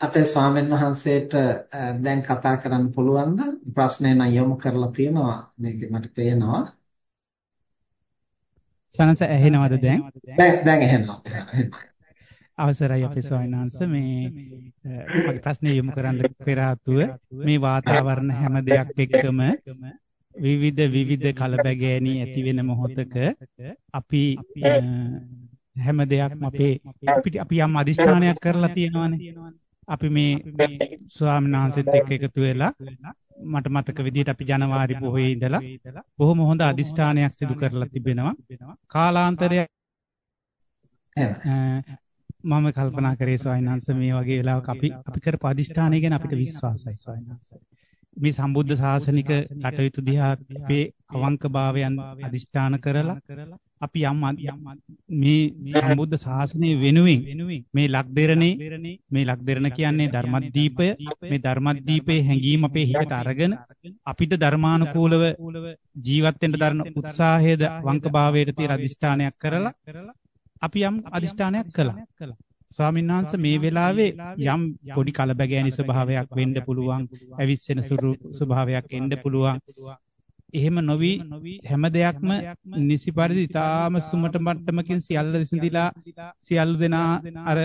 අපේ ස්වාමීන් වහන්සේට දැන් කතා කරන්න පුළුවන්ද? ප්‍රශ්නය නම් යොමු කරලා තියෙනවා. මේක මට පේනවා. සනස ඇහෙනවද දැන්? දැන් දැන් ඇහෙනවා. අවසරයි අපේ ස්වාමීන් වහන්සේ මේ මගේ ප්‍රශ්නේ යොමු කරන්න පෙර මේ වාතාවරණ හැම දෙයක් එක්කම විවිධ විවිධ කලබගෑනි ඇති වෙන මොහොතක අපි හැම දෙයක්ම අපේ අපි යම් අදිස්ථානයක් කරලා තියෙනවානේ අපි මේ ස්වාමීන් වහන්සේත් එක්ක එකතු වෙලා මට මතක විදිහට අපි ජනවාරි පොහොයේ ඉඳලා බොහොම හොඳ අදිෂ්ඨානයක් සිදු කරලා තිබෙනවා. කාලාන්තරය මම කල්පනා කරේ ස්වාමීන් වහන්සේ මේ වගේ වෙලාවක අපි අපි කරපු අදිෂ්ඨානය ගැන අපිට විශ්වාසයි ස්වාමීන් වහන්සේ. මේ සම්බුද්ධ ශාසනික කටයුතු දිහා අපේ අවංකභාවයන් අදිෂ්ඨාන කරලා අපි යම් මේ සම්බුද්ධ ශාසනය වෙනුවෙන් මේ ලක්දෙරණේ මේ ලක්දෙරණ කියන්නේ ධර්මදීපය මේ ධර්මදීපේ හැඟීම අපේ හිතට අරගෙන අපිට ධර්මානුකූලව ජීවත් වෙන්න දරන උත්සාහයද වංකභාවයට තියලා අදිෂ්ඨානයක් කරලා අපි යම් අදිෂ්ඨානයක් කළා ස්වාමීන් වහන්සේ මේ වෙලාවේ යම් පොඩි කලබගෑනි ස්වභාවයක් වෙන්න පුළුවන්, ඇවිස්සෙන ස්වභාවයක් එන්න පුළුවන්. එහෙම නොවි හැම දෙයක්ම නිසි පරිදි ඊටාම සුමට මට්ටමකින් සියල්ල විසඳිලා සියලු දෙනා අර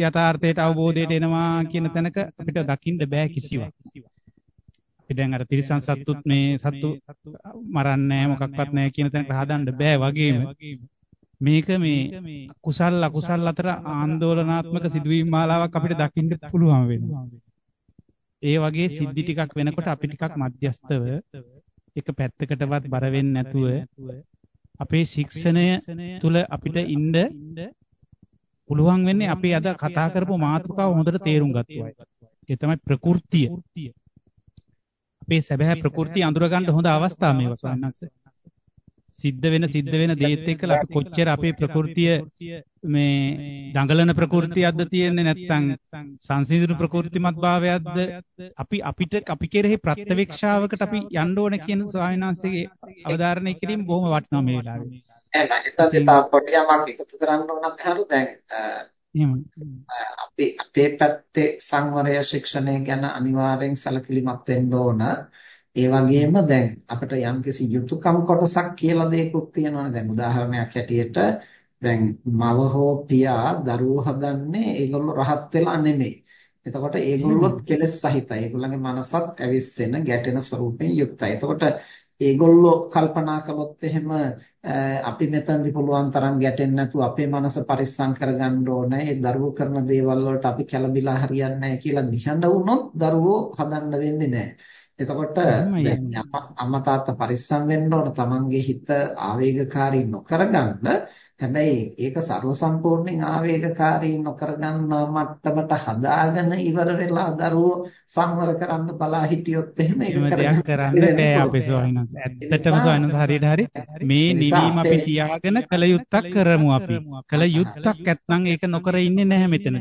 යථාර්ථයට අවබෝධයට එනවා කියන තැනක අපිට දකින්න බෑ කිසිවක්. අපි දැන් අර තිරිසන් සත්තුත් මේ සත්තු මරන්නේ මොකක්වත් නැහැ කියන තැනට හදන්න බෑ වගේම මේක මේ කුසල් අකුසල් අතර ආందోලනාත්මක සිදුවීම් මාලාවක් අපිට දකින්න පුළුවන් වෙනවා. ඒ වගේ සිද්ධි ටිකක් වෙනකොට අපි ටිකක් මධ්‍යස්තව එක පැත්තකටවත් බර නැතුව අපේ ශික්ෂණය තුල අපිට ඉන්න පුළුවන් වෙන්නේ අපි අද කතා කරපු මාතෘකාව හොඳට තේරුම් ගත්තා. ඒ තමයි ප්‍රകൃතිය. අපේ සැබෑ ප්‍රകൃතිය අඳුර ගන්න හොඳ අවස්ථාව මේවා ස්වාමීන් වහන්සේ. සිද්ධ වෙන සිද්ධ වෙන දේත් එක්කලා අපි කොච්චර අපේ ප්‍රകൃතිය මේ දඟලන ප්‍රകൃතියක්ද තියෙන්නේ නැත්නම් සංසිඳුණු ප්‍රകൃතිමත් භාවයක්ද? අපි අපිට අපි කෙරෙහි ප්‍රත්‍යවේක්ෂාවකට අපි යන්න ඕන කියන ස්වාමීන් වහන්සේගේ අවධාරණය කිරීම බොහොම වටිනවා මේ වෙලාවේ. එහෙනම් හිතත් තව පොඩියක් එකතු කරන්න ඕන අපහරු දැන් අපි අපේ පැත්තේ සංවරය ශික්ෂණය ගැන අනිවාර්යෙන් සැලකිලිමත් වෙන්න ඕන. ඒ වගේම දැන් අපිට යම්කිසි යුතුයකම් කොටසක් කියලා දෙයක්ත් තියෙනවනේ. දැන් උදාහරණයක් හැටියට දැන් මව හෝ පියා දරුවෝ හදන්නේ ඒගොල්ලෝ රහත් වෙලා නෙමෙයි. එතකොට ඒගොල්ලොත් කෙලෙස් සහිතයි. ඒගොල්ලන්ගේ මනසත් ඇවිස්සෙන ගැටෙන ස්වරූපයෙන් යුක්තයි. එතකොට ඒගොල්ලෝ කල්පනා කළොත් එහෙම අපි මෙතනදී පුළුවන් තරම් ගැටෙන්නේ නැතුව අපේ මනස පරිස්සම් කරගන්න ඕනේ. ඒ දරුවෝ කරන දේවල් වලට අපි කැළඹිලා හරියන්නේ නැහැ කියලා නිහඬ වුණොත් දරුවෝ හදන්න වෙන්නේ නැහැ. එතකොට අම්මා තාත්තා පරිස්සම් වෙන්න ඕන තමන්ගේ හිත ආවේගකාරී නොකරගන්න. හැබැයි ඒක ਸਰව සම්පූර්ණයෙන් ආවේගකාරී නොකරගන්න මට්ටමට හදාගෙන ඉවර වෙලා දරුවෝ සංවර කරන්න බලා හිටියොත් එහෙම ඒක කරන්න බෑ අපේ ස්වාමීනස්. ඇත්තටම ස්වාමීනස් හරියට හරි මේ නිවීම අපි තියාගෙන කල යුත්තක් කරමු අපි. කල යුත්තක් නැත්නම් ඒක නොකර ඉන්නේ නැහැ මෙතන.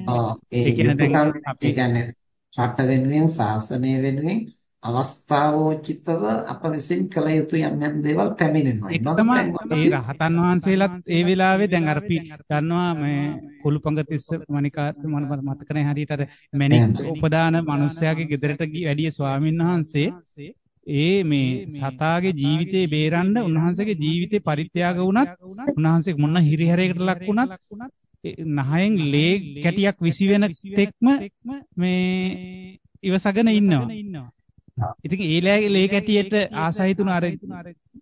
ඒ කියන්නේ අපි කියන්නේ රට වෙනුවෙන් ශාසනය වෙනුවෙන් අවස්ථාවෝචිතව අප විසින් කළ යුතු යම් යම් දේවල් පැමිණෙනවා. ඒක තමයි ඒ රහතන් වහන්සේලාත් ඒ වෙලාවේ දැන් අර දන්නවා මේ කුළුපඟ තිස්ස මණිකා මතක නැහැ හරියට අර මණික් උපදාන මිනිස්යාගේ ගෙදරට වැඩිය ස්වාමීන් වහන්සේ ඒ මේ සතාගේ ජීවිතේ බේරන්න උන්වහන්සේගේ ජීවිතේ පරිත්‍යාග වුණත් උන්වහන්සේ මොන හිරිහැරයකට ලක් වුණත් නහයෙන් ලේ කැටියක් විසි වෙන තෙක්ම මේ ඉවසගෙන ඉන්නවා. ඉතින් ඊළඟ ලේ කැටියට ආසහිතුන අර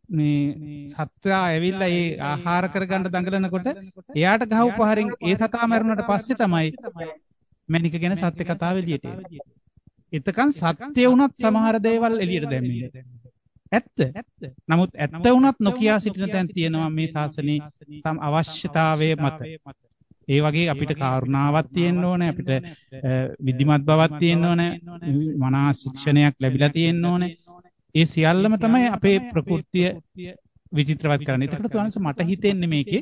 මේ සත්‍යා ඇවිල්ලා ඒ ආහාර කරගන්න දඟලනකොට එයාට ගහපු පහරින් ඒ සතා මරුණට පස්සේ තමයි මැනික ගැන සත්‍ය කතාව එළියට එන්නේ. එතකන් සත්‍ය වුණත් සමහර දේවල් එළියට දැම්මේ. ඇත්ත. නමුත් ඇත්ත වුණත් නොකියා සිටින තැන් තියෙනවා මේ ශාසනයේ අවශ්‍යතාවය මත. ඒ වගේ අපිට කාරුණාවක් තියෙන්න ඕනේ අපිට විධිමත් බවක් තියෙන්න ඕනේ මනා ශික්ෂණයක් ලැබිලා තියෙන්න ඕනේ ඒ සියල්ලම තමයි අපේ ප්‍රകൃතිය විචිත්‍රවත් කරන්නේ. ඒකට තුනස මට හිතෙන්නේ මේකේ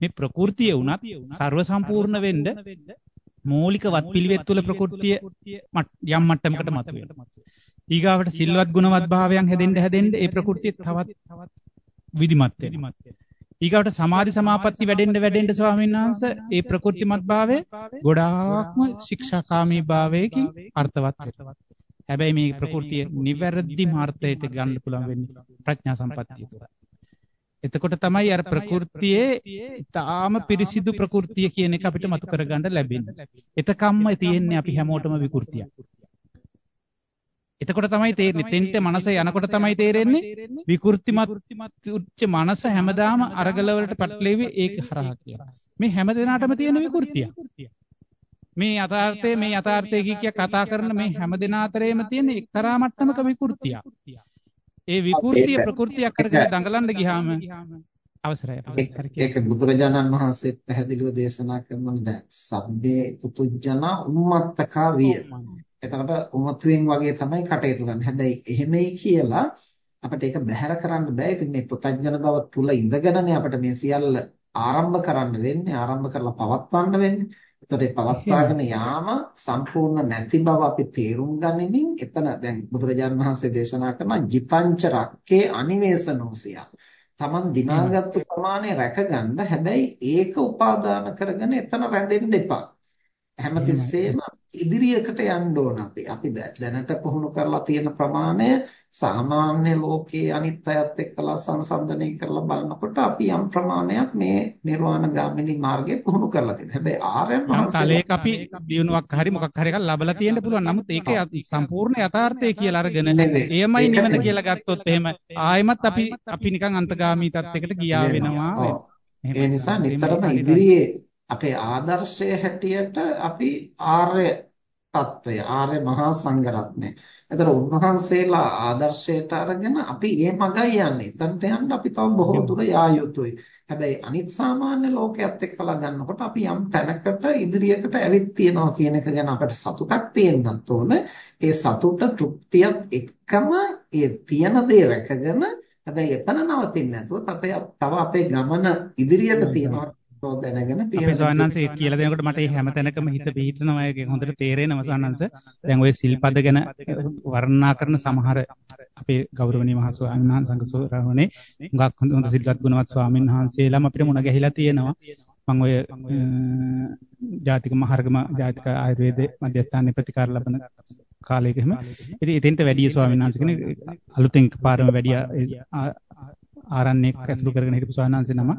මේ ප්‍රകൃතිය උනත් ਸਰව සම්පූර්ණ වෙන්න මූලික වත්පිළිවෙත් තුළ ප්‍රകൃතිය යම් මට්ටමකට මතුවෙනවා. ඊගාවට සිල්වත් ගුණවත් භාවයන් හැදෙන්න හැදෙන්න ඒ ප්‍රകൃතිය තවත් විධිමත් වෙනවා. ඊගාට සමාධි සමාපatti වැඩෙන්න වැඩෙන්න ස්වාමීන් වහන්සේ ඒ ප්‍රකෘතිමත් භාවය ගොඩාක්ම ශික්ෂාකාමී භාවයකින් අර්ථවත් වෙනවා. හැබැයි මේ ප්‍රകൃතිය නිවැරදි මාර්ථයට ගන්න පුළුවන් වෙන්නේ ප්‍රඥා සම්පත්තිය තුළ. එතකොට තමයි අර ප්‍රകൃතියේ ඊටාම පිරිසිදු ප්‍රകൃතිය කියන එක අපිට මතු කරගන්න ලැබෙන්නේ. එතකම්ම තියෙන්නේ අපි හැමෝටම විකෘතියක්. එතකොට තමයි තේරෙන්නේ තෙන්ට මනස යනකොට තමයි තේරෙන්නේ විකෘතිමත් උච්ච මනස හැමදාම අරගල වලට පටලෙවි ඒක හරහා කියලා. මේ හැම දිනාටම තියෙන විකෘතිය. මේ යථාර්ථය මේ යථාර්ථය කිය කතා කරන මේ හැම දෙනා අතරේම තියෙන එක්තරා මට්ටමක විකෘතිය. ඒ විකෘතිය ප්‍රകൃතියක් කරගෙන දඟලන්න ගියාම අවසරයි ඒක බුදුරජාණන් වහන්සේත් පැහැදිලිව දේශනා කරනවා දැන් සබ්බේ පුතුජන උම්මත්තකා විය. එතකොට උමතුයෙන් වගේ තමයි කටයුතු කරන්නේ. හැබැයි එහෙමයි කියලා අපිට ඒක බැහැර කරන්න බෑ. ඉතින් මේ පුතඥන බව තුල ඉඳගෙනනේ අපිට මේ සියල්ල ආරම්භ කරන්න වෙන්නේ, ආරම්භ කරලා පවත්වන්න වෙන්නේ. එතකොට පවත්වාගෙන යාම සම්පූර්ණ නැති බව අපි තේරුම් ගනිමින් එතන දැන් බුදුරජාණන් වහන්සේ දේශනා කරන ජිතංච රක්කේ අනිවේසනෝසිය. Taman දිනාගත්තු ප්‍රමාණය රැකගන්න හැබැයි ඒක උපාදාන කරගෙන එතන රැඳෙන්න එපා. හැමතිස්සෙම ඉදිරියකට යන්න ඕන අපි. අපි දැනට පුහුණු කරලා තියෙන ප්‍රමාණය සාමාන්‍ය ලෝකයේ අනිත් අයත් එක්කලා සංසන්දනය කරලා බලනකොට අපි යම් ප්‍රමාණයක් මේ නිර්වාණ ගාමිනී මාර්ගය පුහුණු කරලා තියෙනවා. හැබැයි ආර්යයන් වහන්සේලේක අපි දිනුවක් හරි මොකක් හරි එකක් ලබලා තියෙන්න පුළුවන්. නමුත් ඒක සම්පූර්ණ යථාර්ථය කියලා අරගෙන එයමයි නිවන කියලා ගත්තොත් එහෙම ආයෙමත් අපි අපි නිකන් අන්තගාමී තත්යකට ගියා වෙනවා. ඒ නිසා නිතරම ඉදිරියේ අපේ ආදර්ශය හැටියට අපි ආර්ය தত্ত্বය ආර්ය මහා සංඝරත්නය. එතන උන්වහන්සේලා ආදර්ශයට අරගෙන අපි මේ මගයි යන්නේ. එතනට යන්න අපි තව බොහෝ දුර යා යුතුයි. හැබැයි අනිත් සාමාන්‍ය ලෝකයේත් එක්කලා ගන්නකොට අපි යම් තැනකට ඉදිරියකට ඇවිත් තියෙනවා කියන එක ගැන අපට සතුටක් තියෙන්නත් ඕන. ඒ සතුට තෘප්තියත් එක්කම ඒ තියෙන දේ රැකගෙන හැබැයි එතන නවතින්නේ නැතුව තව අපේ ගමන ඉදිරියට තියෙනවා දැනගෙන අපි සවන්නන්සේ කියලා දෙනකොට මට මේ හැම තැනකම හිත පිහිටනවා ඒක හොඳට තේරෙනවා සවන්නන්ස. දැන් ওই සිල්පද ගැන වර්ණනා කරන සමහර අපේ ගෞරවනීය මහා ස්වාමීන් වහන්සේ හුඟක් හොඳ සිල්වත් ගුණවත් ස්වාමීන් වහන්සේලාම අපිට මුණ ගැහිලා තියෙනවා. මම ඔය ජාතික මහර්ගම ජාතික ආයුර්වේද මධ්‍යස්ථානයේ ප්‍රතිකාර ලබන කාලයක එහෙම. ඉතින් එතෙන්ට වැඩි ස්වාමීන් වහන්සේ කෙනෙක් අලුතෙන් පාරම වැඩි ආරණ්‍යයක් ඇසුරු කරගෙන හිටපු ස්වාමීන් නම.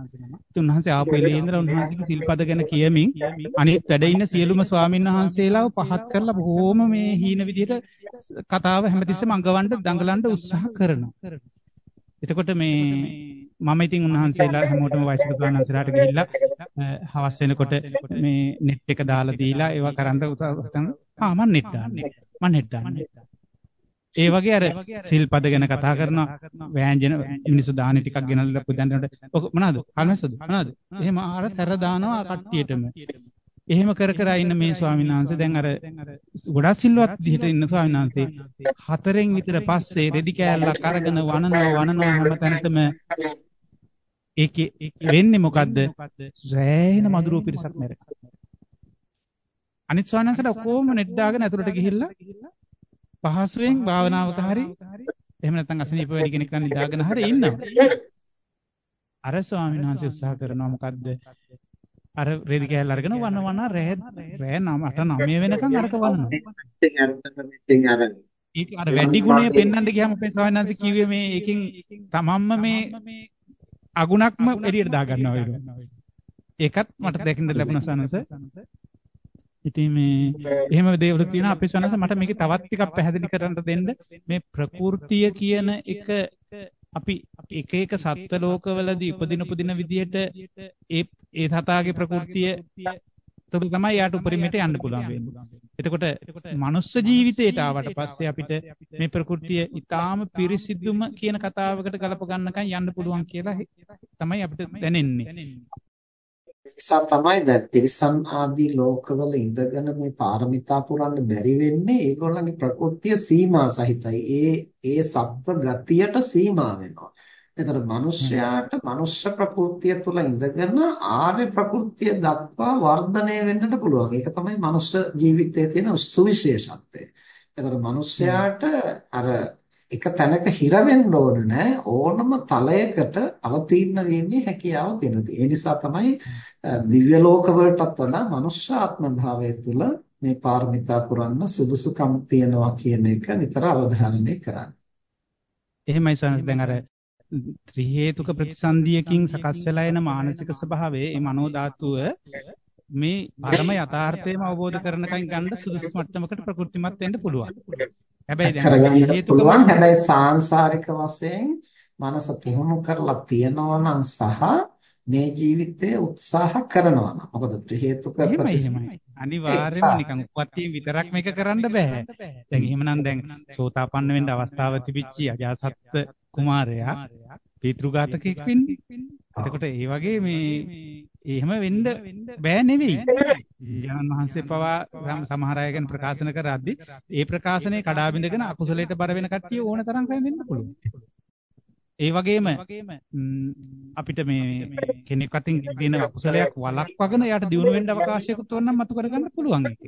උන්වහන්සේ ආපු එළියේ ඉඳලා උන්වහන්සේගේ සිල්පද ගැන කියමින් අනිත් වැඩ ඉන්න සියලුම ස්වාමීන් වහන්සේලාව පහත් කරලා බොහෝම මේ හීන විදිහට කතාව හැමතිස්සෙම අඟවන්න දඟලන්න උත්සාහ කරනවා. එතකොට මේ මම ඉතින් උන්වහන්සේලා හැමෝටම වයසක ස්වාමීන් වහන්සේලාට ගිහිල්ලා හවස් වෙනකොට මේ net එක දාලා දීලා ඒවා කරන්න උත්සාහ කරනවා. ආ මම net දාන්නේ. මම net දාන්නේ. ඒ වගේ අර සිල්පද ගැන කතා කරනවා. වෑංජන මිනිස්සු දානි ටිකක් ගෙනල්ලා පුදන්නට ඔක මොනවාද? කල්මැස්සද මොනවාද එහෙම ආර තර දානවා කට්ටියටම. එහෙම කර කර ඉන්න මේ ස්වාමීන් වහන්සේ දැන් අර ගොඩක් සිල්වත් විදිහට ඉන්න ස්වාමීන් වහන්සේ හතරෙන් විතර පස්සේ රෙදි කෑල්ලක් අරගෙන වනනවා වනනවා හැමතැනටම ඒකේ වෙන්නේ මොකද්ද? සෑහෙන මధుරෝ පිරිසක් මැරෙ අනිත් ස්වාමීන් වහන්සේලා කොහොම නෙට් දාගෙන ඇතුළට ගිහිල්ලා පහසුවෙන් භාවනාවක හරි එහෙම නැත්නම් අසනීප වැඩි කෙනෙක් නම් නිදාගෙන හරි ඉන්නවා. අර ස්වාමීන් වහන්සේ උත්සාහ කරනවා මොකද්ද? අර රෙදි කෑල්ල අරගෙන වන වන රෑ රෑ 8 9 වෙනකන් අරක වනවා. ඒක අර වැඩි ගුණය පෙන්වන්න ගියාම අපේ ස්වාමීන් වහන්සේ කිව්වේ මේ එකෙන් තමන්ම මේ අගුණක්ම එළියට දා ගන්නවා. ඒකත් මට දැකින්න ලැබුණා සනස. ඉතින් මේ එහෙම දේවල් තියෙන අපේ ස්වාමීන් මට මේක තවත් ටිකක් පැහැදිලි කරන්න දෙන්න මේ ප්‍රകൃතිය කියන එක අපි එක එක සත්ත්ව ලෝකවලදී උපදින උපදින විදිහට ඒ ඒ තථාගේ ප්‍රകൃතිය තුළ තමයි යාට උපරිමයට යන්න පුළුවන් වෙන්නේ. එතකොට මනුස්ස ජීවිතයට ආවට පස්සේ අපිට මේ ප්‍රകൃතිය ඊටාම පිරිසිදුම කියන කතාවකට ගලප ගන්නකන් යන්න පුළුවන් කියලා තමයි අපිට දැනෙන්නේ. නිසා තමයි දැන් තිරිසන් ආදී ලෝකවල ඉඳගෙන මේ පාරමිතා පුරන්න බැරි වෙන්නේ ඒගොල්ලන්ගේ ප්‍රകൃතිය සීමා සහිතයි. ඒ ඒ සත්ව ගතියට සීමා වෙනවා. එතකොට මිනිස්යාට මනුෂ්‍ය ප්‍රകൃතිය තුළ ඉඳගෙන ආර්ය ප්‍රകൃතිය දක්වා වර්ධනය වෙන්නට පුළුවන්. ඒක තමයි මනුෂ්‍ය ජීවිතයේ තියෙන සුවිශේෂත්වය. එතකොට මිනිස්යාට අර එක තැනක හිර වෙන්න ඕන නෑ ඕනම තලයකට අවතීර්ණ වෙන්නේ හැකියාව තියෙනවා. ඒ නිසා තමයි දිව්‍ය ලෝකවලටත් වඩා මනුෂ්‍යාත්ම භාවය තුළ මේ පාරමිතා පුරන්න සුදුසුකම් තියනවා කියන එක නිතර අවධාරණය කරන්න. එහෙමයි සනස් දැන් අර ත්‍රි හේතුක ප්‍රතිසන්දියකින් සකස් වෙලා එන මානසික ස්වභාවයේ මේ මනෝ ධාතුව මේ පරම යථාර්ථයම අවබෝධ කරනකන් ගන්න සුදුසු මට්ටමකට ප්‍රකෘතිමත් වෙන්න පුළුවන්. හැබැයි දැන් හේතුක පුළුවන් හැබැයි සාංශාරික වශයෙන් මනස පුහුණු කරලා තියනවා නම් සහ මේ ජීවිතයේ උත්සාහ කරනවා නම් මොකද ත්‍රි හේතුක අනිවාර්යයෙන්ම නිකන් උපත්යෙන් විතරක් මේක කරන්න බෑ. දැන් එහෙමනම් දැන් සෝතාපන්න වෙන්න අවස්ථාව තිබිච්චි අජාසත් කුමාරයා පීතෘඝාතකෙක් වෙන්නේ. එතකොට ඒ වගේ මේ එහෙම වෙන්න බෑ නෙවෙයි. ජනන් වහන්සේ පවා සමහර අය ගැන ප්‍රකාශන කරද්දී ඒ ප්‍රකාශනයේ කඩා බිඳගෙන අකුසලයට බර වෙන කට්ටිය ඕන තරම් රැඳෙන්න පුළුවන්. ඒ වගේම අපිට මේ කෙනෙක් අතින් දින අකුසලයක් වළක්වගෙන යාට දිනු වෙන්න අවකාශයකුත් ඕනනම් මතු කරගන්න පුළුවන් ඒක.